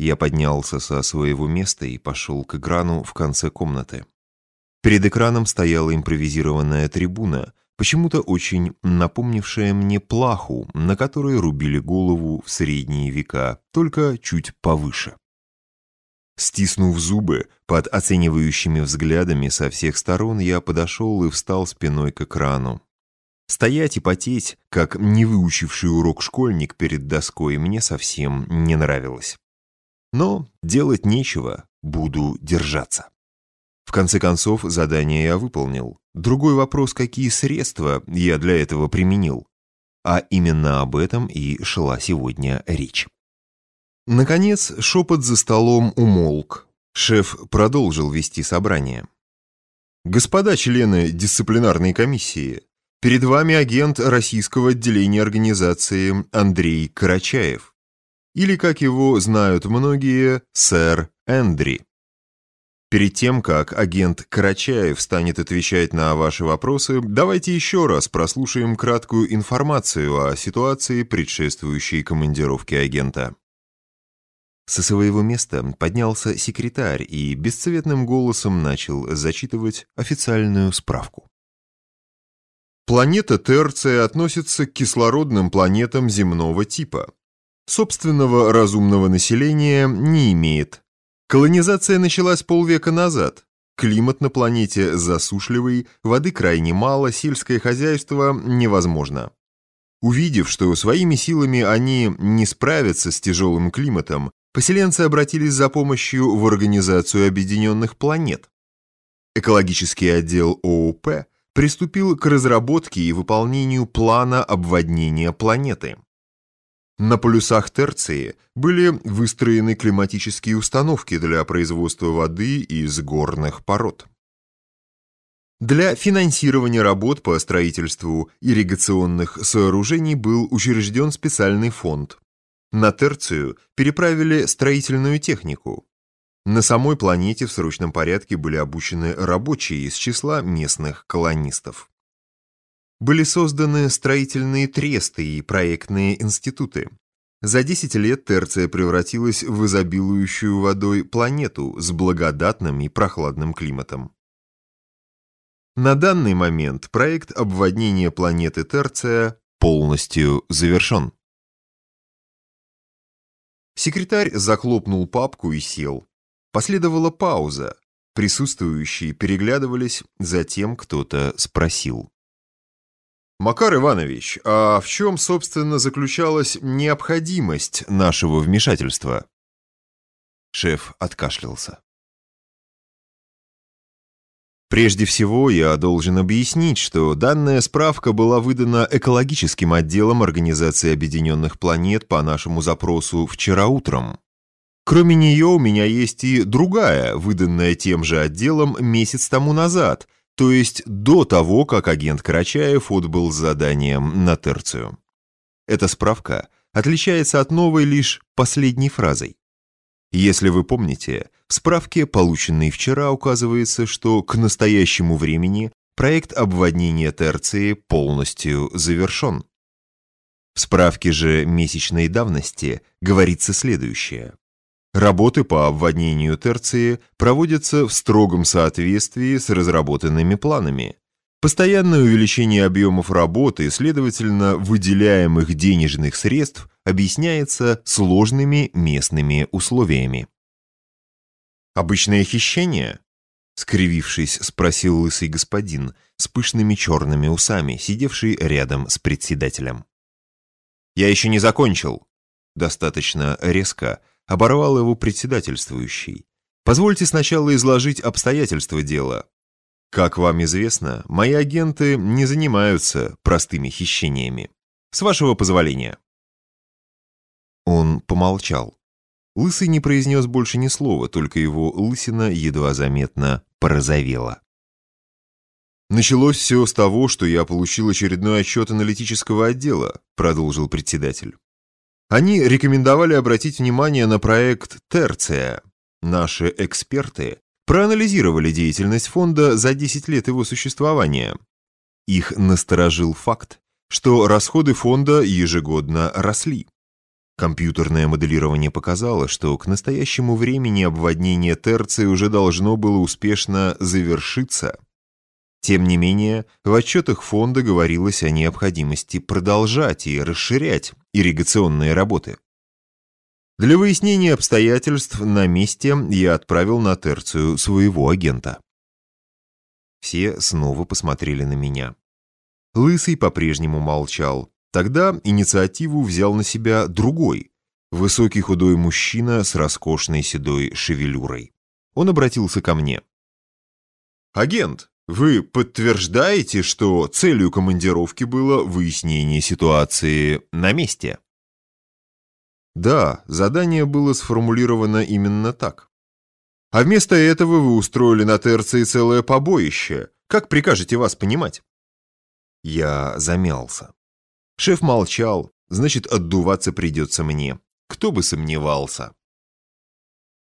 Я поднялся со своего места и пошел к экрану в конце комнаты. Перед экраном стояла импровизированная трибуна, почему-то очень напомнившая мне плаху, на которой рубили голову в средние века, только чуть повыше. Стиснув зубы, под оценивающими взглядами со всех сторон я подошел и встал спиной к экрану. Стоять и потеть, как не выучивший урок школьник перед доской, мне совсем не нравилось. Но делать нечего, буду держаться. В конце концов, задание я выполнил. Другой вопрос, какие средства я для этого применил. А именно об этом и шла сегодня речь. Наконец, шепот за столом умолк. Шеф продолжил вести собрание. «Господа члены дисциплинарной комиссии, перед вами агент российского отделения организации Андрей Карачаев. Или, как его знают многие, сэр Эндри. Перед тем, как агент Карачаев станет отвечать на ваши вопросы, давайте еще раз прослушаем краткую информацию о ситуации, предшествующей командировке агента. Со своего места поднялся секретарь и бесцветным голосом начал зачитывать официальную справку. Планета Терция относится к кислородным планетам земного типа. Собственного разумного населения не имеет. Колонизация началась полвека назад. Климат на планете засушливый, воды крайне мало, сельское хозяйство невозможно. Увидев, что своими силами они не справятся с тяжелым климатом, поселенцы обратились за помощью в Организацию Объединенных Планет. Экологический отдел ООП приступил к разработке и выполнению плана обводнения планеты. На полюсах Терции были выстроены климатические установки для производства воды из горных пород. Для финансирования работ по строительству ирригационных сооружений был учрежден специальный фонд. На Терцию переправили строительную технику. На самой планете в срочном порядке были обучены рабочие из числа местных колонистов. Были созданы строительные тресты и проектные институты. За 10 лет Терция превратилась в изобилующую водой планету с благодатным и прохладным климатом. На данный момент проект обводнения планеты Терция полностью завершен. Секретарь захлопнул папку и сел. Последовала пауза. Присутствующие переглядывались, затем кто-то спросил. «Макар Иванович, а в чем, собственно, заключалась необходимость нашего вмешательства?» Шеф откашлялся. Прежде всего, я должен объяснить, что данная справка была выдана экологическим отделом Организации Объединенных Планет по нашему запросу вчера утром. Кроме нее у меня есть и другая, выданная тем же отделом месяц тому назад, то есть до того, как агент Карачаев отбыл заданием на терцию. Эта справка отличается от новой лишь последней фразой. Если вы помните, в справке, полученной вчера, указывается, что к настоящему времени проект обводнения Терции полностью завершен. В справке же месячной давности говорится следующее. Работы по обводнению Терции проводятся в строгом соответствии с разработанными планами. Постоянное увеличение объемов работы следовательно, выделяемых денежных средств объясняется сложными местными условиями. «Обычное хищение?» — скривившись, спросил лысый господин с пышными черными усами, сидевший рядом с председателем. «Я еще не закончил!» Достаточно резко оборвал его председательствующий. «Позвольте сначала изложить обстоятельства дела. Как вам известно, мои агенты не занимаются простыми хищениями. С вашего позволения». Он помолчал. Лысый не произнес больше ни слова, только его лысина едва заметно порозовела. «Началось все с того, что я получил очередной отчет аналитического отдела», продолжил председатель. Они рекомендовали обратить внимание на проект «Терция». Наши эксперты проанализировали деятельность фонда за 10 лет его существования. Их насторожил факт, что расходы фонда ежегодно росли. Компьютерное моделирование показало, что к настоящему времени обводнение Терции уже должно было успешно завершиться. Тем не менее, в отчетах фонда говорилось о необходимости продолжать и расширять ирригационные работы. Для выяснения обстоятельств на месте я отправил на Терцию своего агента. Все снова посмотрели на меня. Лысый по-прежнему молчал. Тогда инициативу взял на себя другой, высокий худой мужчина с роскошной седой шевелюрой. Он обратился ко мне. «Агент, вы подтверждаете, что целью командировки было выяснение ситуации на месте?» Да, задание было сформулировано именно так. А вместо этого вы устроили на Терции целое побоище. Как прикажете вас понимать? Я замялся. Шеф молчал, значит, отдуваться придется мне. Кто бы сомневался.